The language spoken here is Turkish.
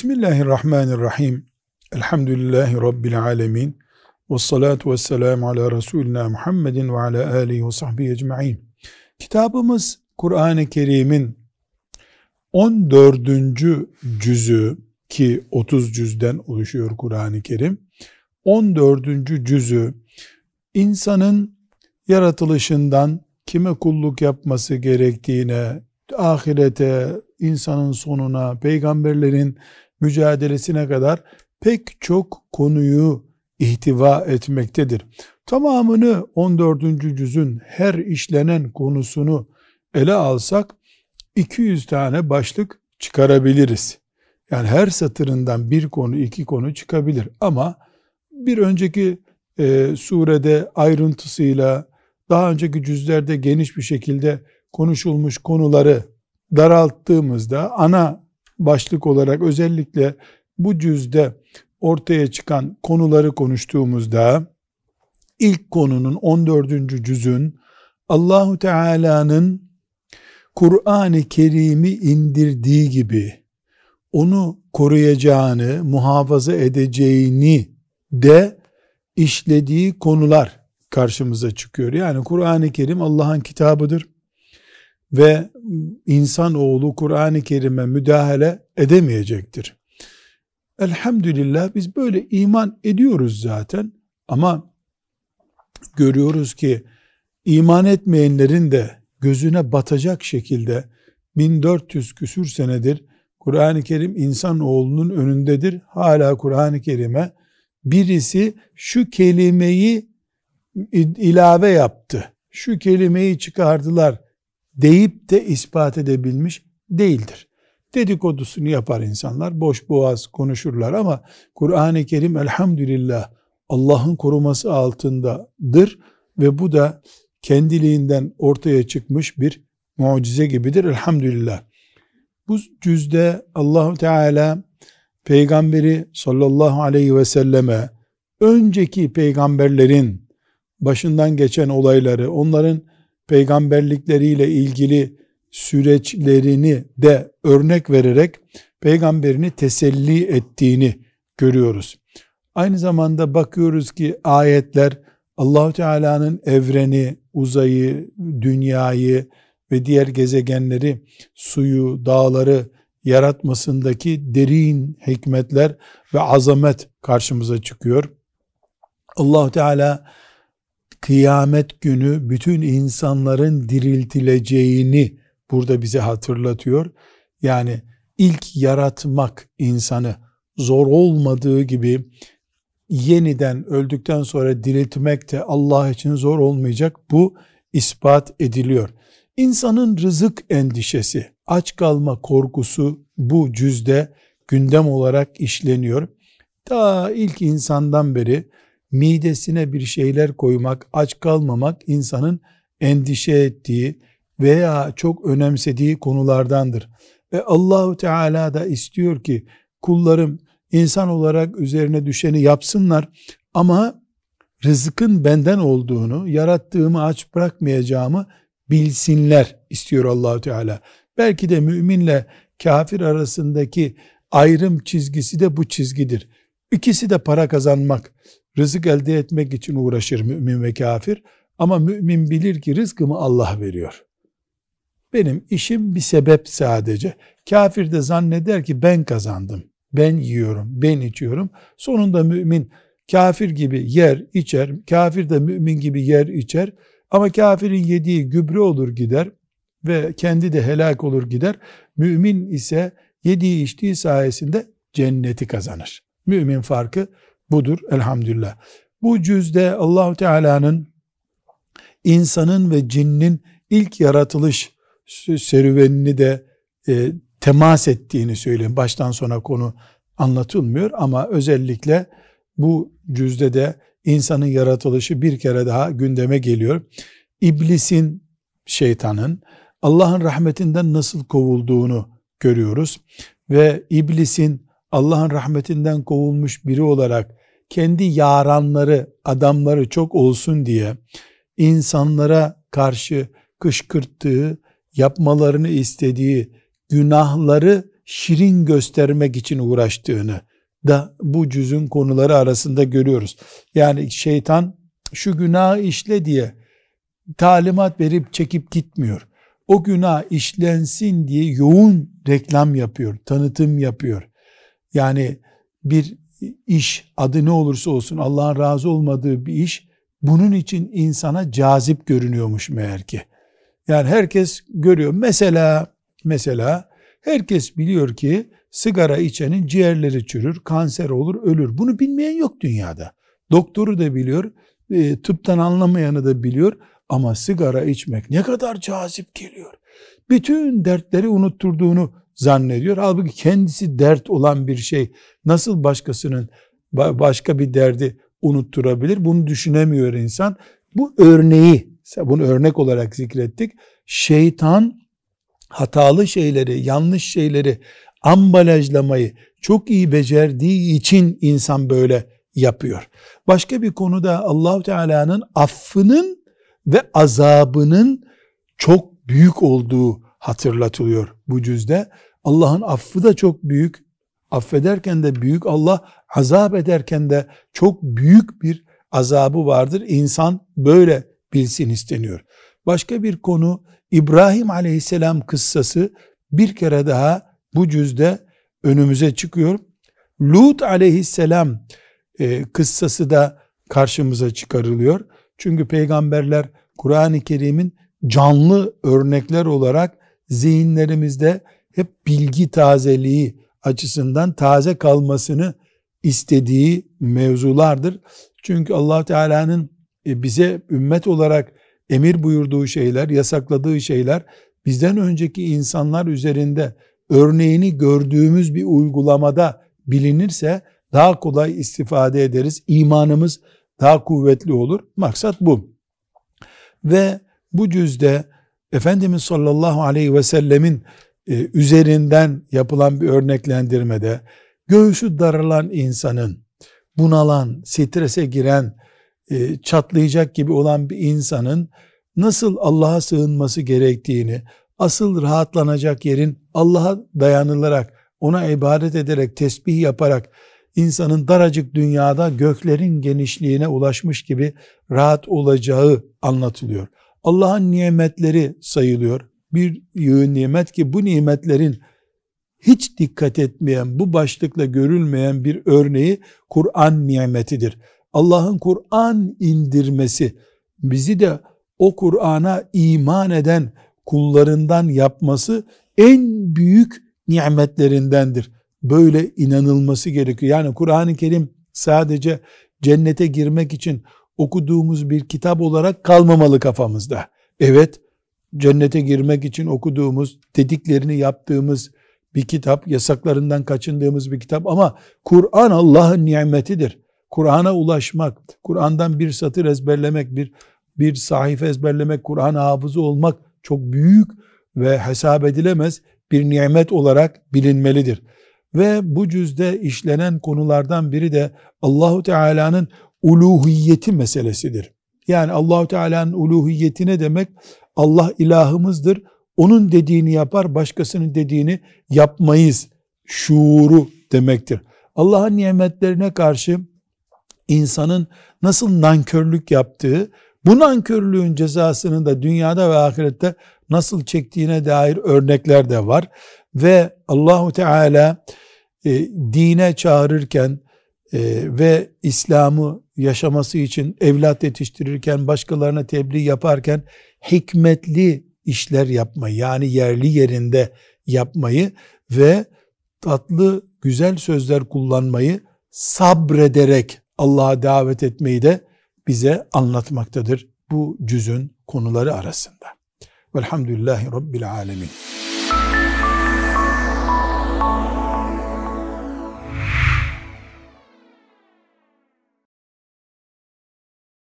Bismillahirrahmanirrahim. Elhamdülillahi Rabbil alemin. Ve salatu ve selamu ala Resulina Muhammedin ve ala alihi ve sahbihi ecma'in. Kitabımız Kur'an-ı Kerim'in 14. cüzü ki 30 cüzden oluşuyor Kur'an-ı Kerim. 14. cüzü insanın yaratılışından kime kulluk yapması gerektiğine, ahirete, insanın sonuna, peygamberlerin mücadelesine kadar pek çok konuyu ihtiva etmektedir. Tamamını 14. cüzün her işlenen konusunu ele alsak 200 tane başlık çıkarabiliriz. Yani her satırından bir konu, iki konu çıkabilir. Ama bir önceki e, surede ayrıntısıyla daha önceki cüzlerde geniş bir şekilde konuşulmuş konuları daralttığımızda ana başlık olarak özellikle bu cüzde ortaya çıkan konuları konuştuğumuzda ilk konunun 14. cüzün Allahu Teala'nın Kur'an-ı Kerim'i indirdiği gibi onu koruyacağını, muhafaza edeceğini de işlediği konular karşımıza çıkıyor. Yani Kur'an-ı Kerim Allah'ın kitabıdır ve insan oğlu Kur'an-ı Kerim'e müdahale edemeyecektir. Elhamdülillah biz böyle iman ediyoruz zaten ama görüyoruz ki iman etmeyenlerin de gözüne batacak şekilde 1400 küsür senedir Kur'an-ı Kerim insan oğlunun önündedir. Hala Kur'an-ı Kerim'e birisi şu kelimeyi ilave yaptı. Şu kelimeyi çıkardılar deyip de ispat edebilmiş değildir. Dedikodusunu yapar insanlar, boş boğaz konuşurlar ama Kur'an-ı Kerim elhamdülillah Allah'ın koruması altındadır ve bu da kendiliğinden ortaya çıkmış bir mucize gibidir elhamdülillah. Bu cüzde Allahu Teala peygamberi sallallahu aleyhi ve selleme önceki peygamberlerin başından geçen olayları, onların peygamberlikleriyle ilgili süreçlerini de örnek vererek peygamberini teselli ettiğini görüyoruz. Aynı zamanda bakıyoruz ki ayetler Allahu Teala'nın evreni, uzayı, dünyayı ve diğer gezegenleri, suyu, dağları yaratmasındaki derin hikmetler ve azamet karşımıza çıkıyor. Allah Teala kıyamet günü bütün insanların diriltileceğini burada bize hatırlatıyor. Yani ilk yaratmak insanı zor olmadığı gibi yeniden öldükten sonra diriltmek de Allah için zor olmayacak. Bu ispat ediliyor. İnsanın rızık endişesi, aç kalma korkusu bu cüzde gündem olarak işleniyor. Ta ilk insandan beri midesine bir şeyler koymak, aç kalmamak insanın endişe ettiği veya çok önemsediği konulardandır. Ve Allahu Teala da istiyor ki kullarım insan olarak üzerine düşeni yapsınlar ama rızkın benden olduğunu, yarattığımı aç bırakmayacağımı bilsinler istiyor Allahu Teala. Belki de müminle kafir arasındaki ayrım çizgisi de bu çizgidir. İkisi de para kazanmak, rızık elde etmek için uğraşır mümin ve kafir. Ama mümin bilir ki rızkımı Allah veriyor. Benim işim bir sebep sadece. Kafir de zanneder ki ben kazandım. Ben yiyorum, ben içiyorum. Sonunda mümin kafir gibi yer içer, kafir de mümin gibi yer içer. Ama kafirin yediği gübre olur gider ve kendi de helak olur gider. Mümin ise yediği içtiği sayesinde cenneti kazanır. Mümin farkı budur elhamdülillah. Bu cüzde Allahu Teala'nın insanın ve cinnin ilk yaratılış serüvenini de e, temas ettiğini söyleyeyim. Baştan sona konu anlatılmıyor ama özellikle bu cüzde de insanın yaratılışı bir kere daha gündeme geliyor. İblisin, şeytanın Allah'ın rahmetinden nasıl kovulduğunu görüyoruz ve iblisin Allah'ın rahmetinden kovulmuş biri olarak kendi yaranları, adamları çok olsun diye insanlara karşı kışkırttığı, yapmalarını istediği günahları şirin göstermek için uğraştığını da bu cüzün konuları arasında görüyoruz. Yani şeytan şu günah işle diye talimat verip çekip gitmiyor. O günah işlensin diye yoğun reklam yapıyor, tanıtım yapıyor. Yani bir iş adı ne olursa olsun Allah'ın razı olmadığı bir iş bunun için insana cazip görünüyormuş meğer ki. Yani herkes görüyor. Mesela mesela herkes biliyor ki sigara içenin ciğerleri çürür, kanser olur, ölür. Bunu bilmeyen yok dünyada. Doktoru da biliyor, e, tıptan anlamayanı da biliyor ama sigara içmek ne kadar cazip geliyor. Bütün dertleri unutturduğunu zannediyor. Halbuki kendisi dert olan bir şey nasıl başkasının başka bir derdi unutturabilir? Bunu düşünemiyor insan. Bu örneği, bunu örnek olarak zikrettik. Şeytan hatalı şeyleri, yanlış şeyleri ambalajlamayı çok iyi becerdiği için insan böyle yapıyor. Başka bir konuda allah Teala'nın affının ve azabının çok büyük olduğu hatırlatılıyor bu cüzde. Allah'ın affı da çok büyük, affederken de büyük, Allah azap ederken de çok büyük bir azabı vardır. İnsan böyle bilsin isteniyor. Başka bir konu İbrahim aleyhisselam kıssası bir kere daha bu cüzde önümüze çıkıyor. Lut aleyhisselam e, kıssası da karşımıza çıkarılıyor. Çünkü peygamberler Kur'an-ı Kerim'in canlı örnekler olarak zihinlerimizde hep bilgi tazeliği açısından taze kalmasını istediği mevzulardır. Çünkü Allah Teala'nın e, bize ümmet olarak emir buyurduğu şeyler, yasakladığı şeyler bizden önceki insanlar üzerinde örneğini gördüğümüz bir uygulamada bilinirse daha kolay istifade ederiz. İmanımız daha kuvvetli olur. Maksat bu. Ve bu cüzde Efendimiz sallallahu aleyhi ve sellemin e, üzerinden yapılan bir örneklendirmede göğsü darılan insanın, bunalan, strese giren, e, çatlayacak gibi olan bir insanın nasıl Allah'a sığınması gerektiğini, asıl rahatlanacak yerin Allah'a dayanılarak, ona ibadet ederek, tesbih yaparak insanın daracık dünyada göklerin genişliğine ulaşmış gibi rahat olacağı anlatılıyor. Allah'ın nimetleri sayılıyor. Bir yığın nimet ki bu nimetlerin hiç dikkat etmeyen, bu başlıkla görülmeyen bir örneği Kur'an nimetidir. Allah'ın Kur'an indirmesi bizi de o Kur'an'a iman eden kullarından yapması en büyük nimetlerindendir. Böyle inanılması gerekiyor. Yani Kur'an-ı Kerim sadece cennete girmek için okuduğumuz bir kitap olarak kalmamalı kafamızda. Evet, cennete girmek için okuduğumuz, dediklerini yaptığımız bir kitap, yasaklarından kaçındığımız bir kitap ama Kur'an Allah'ın nimetidir. Kur'an'a ulaşmak, Kur'an'dan bir satır ezberlemek, bir bir sahife ezberlemek, Kur'an hafızı olmak çok büyük ve hesap edilemez bir nimet olarak bilinmelidir. Ve bu cüzde işlenen konulardan biri de Allahu Teala'nın uluhiyeti meselesidir. Yani Allahu Teala'nın uluhiyeti ne demek? Allah ilahımızdır. Onun dediğini yapar, başkasının dediğini yapmayız. Şuuru demektir. Allah'ın nimetlerine karşı insanın nasıl nankörlük yaptığı, bu nankörlüğün cezasını da dünyada ve ahirette nasıl çektiğine dair örnekler de var. Ve Allahu Teala e, dine çağırırken e, ve İslam'ı yaşaması için evlat yetiştirirken, başkalarına tebliğ yaparken hikmetli işler yapmayı yani yerli yerinde yapmayı ve tatlı güzel sözler kullanmayı sabrederek Allah'a davet etmeyi de bize anlatmaktadır bu cüzün konuları arasında. Velhamdülillahi Rabbil Alemin.